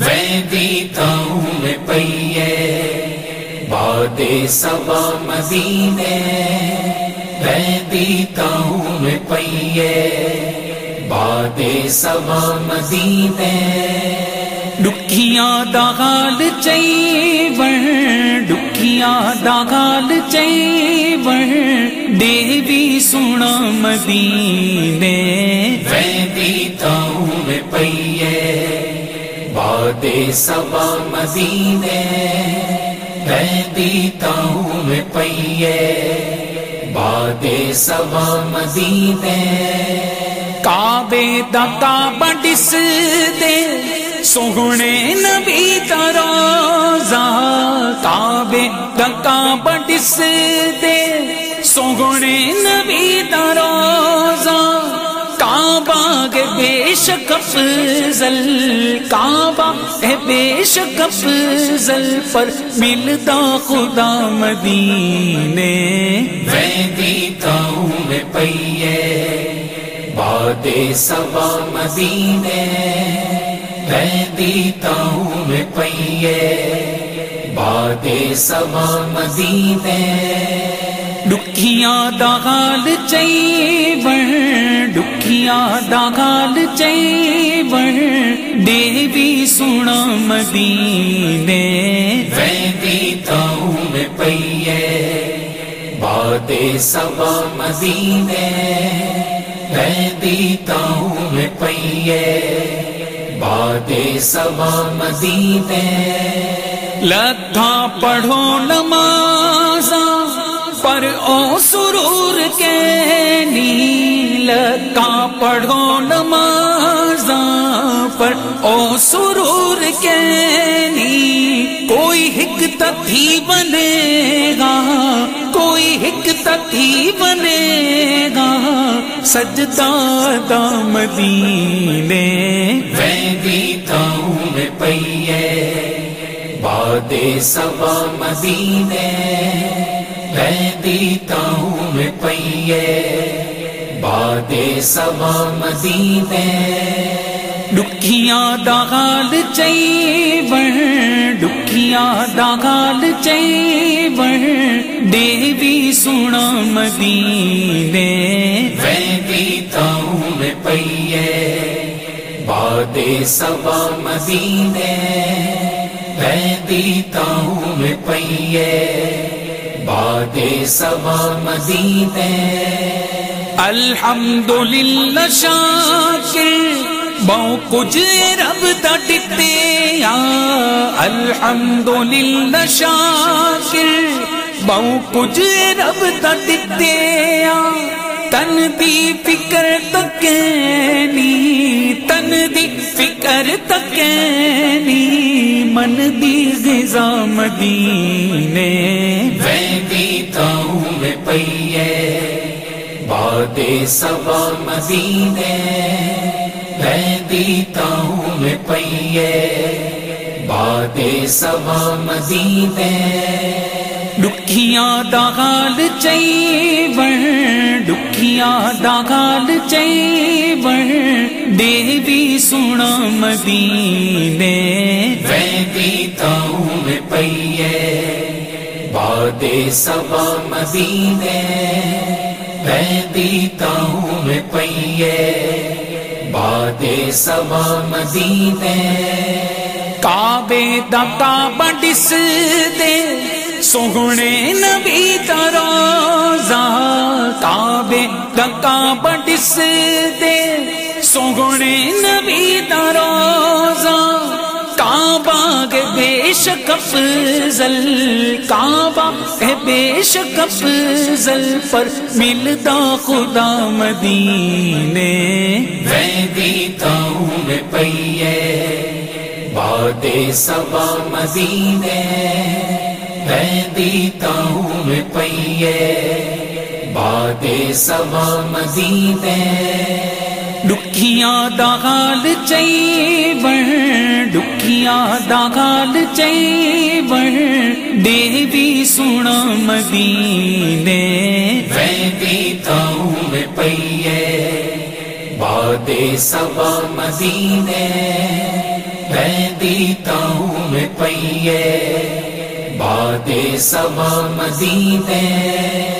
ویدیتاؤں میں پیے باد سبا مدینے ویدیتاؤں میں پیے باد سبا مدینے ڈکیاں داغال چیور ڈکیاں داغال چیور دیوی سونا مدینے۔ باد سبا مدینے ویدیتاؤں میں پیے باد سبا مدینے۔ کعبے دا کعبہ ڈس دے سوہنے نبی دا روزہ۔ کعبے دا کعبہ ڈس دے سوہنے نبی دا شک افضل کعبہ ہے بے شک افضل پر ملتا خدا مدینے۔ ویدیتاؤں میں پیے باد سبا مدینے۔ ویدیتاؤں میں پیے باد سبا مدینے۔ ڈکیاں داغال چیور ڈکیاں داغال چیور دیوی سونا مدینے ویدیتاؤں میں پیے باد سبا مدینے ویدیتاؤں میں پیے باد سبا مدینے۔ لتھا پڑھو نمازا پر او سرور کے نیل کا پڑھو نمازا پر او سرور کے نی کوئی ہک تھی بنے گا، کوئی ہک تھی بنے گا۔ سجدہ دام دینے ویدیتاؤں میں پیے باد سبا مدینے۔ ویدیتاؤں میں پیے باد سبا مدینے۔ ڈکیاں داغال چیور ڈکیاں داغال چیور دیوی سونا مدینے۔ ویدیتاؤں میں پیے باد سبا مدینے۔ ویدیتاؤں میں پیے باد سبا مدینے الحمد للہ شاکر بہو کچھ رب ڈتے الحمد للہ شاکر بہو کچھ رب ڈتے تن دی فکر تکینی تن دی فکر تکینی من دی غذا مدینے۔ ویدیتاؤں میں پیے باد سبا مدینے۔ ویدیتاؤں میں پیے باد سبا مدینے۔ ڈکیاں داغال چیور ڈکیاں داغال چیور دیوی سونا مدینے۔ ویدیتاؤں میں پیے باد سبا مدینے۔ ویدیتاؤں میں پیے باد سبا مدینے۔ کعبے دا کعبہ ڈس دے سوہنے نبی دا روزہ کعبے دا کعبہ ڈس دے۔ سوہنے نبی دا کعبہ کے بے شک افضل، کعبہ ہے بے شک افضل پر ملتا خدا مدینے۔ ویدیتاؤں میں پیے باد سبا مدینے۔ ویدیتاؤں میں پیے باد سبا مدینے۔ ڈکیاں داغال چیور ڈکیاں داغال چیور دیوی سونا مدینے ویدیتاؤں میں پیے باد سبا مدینے میں دیتا ہوں میں پیے باد سبا مدینے۔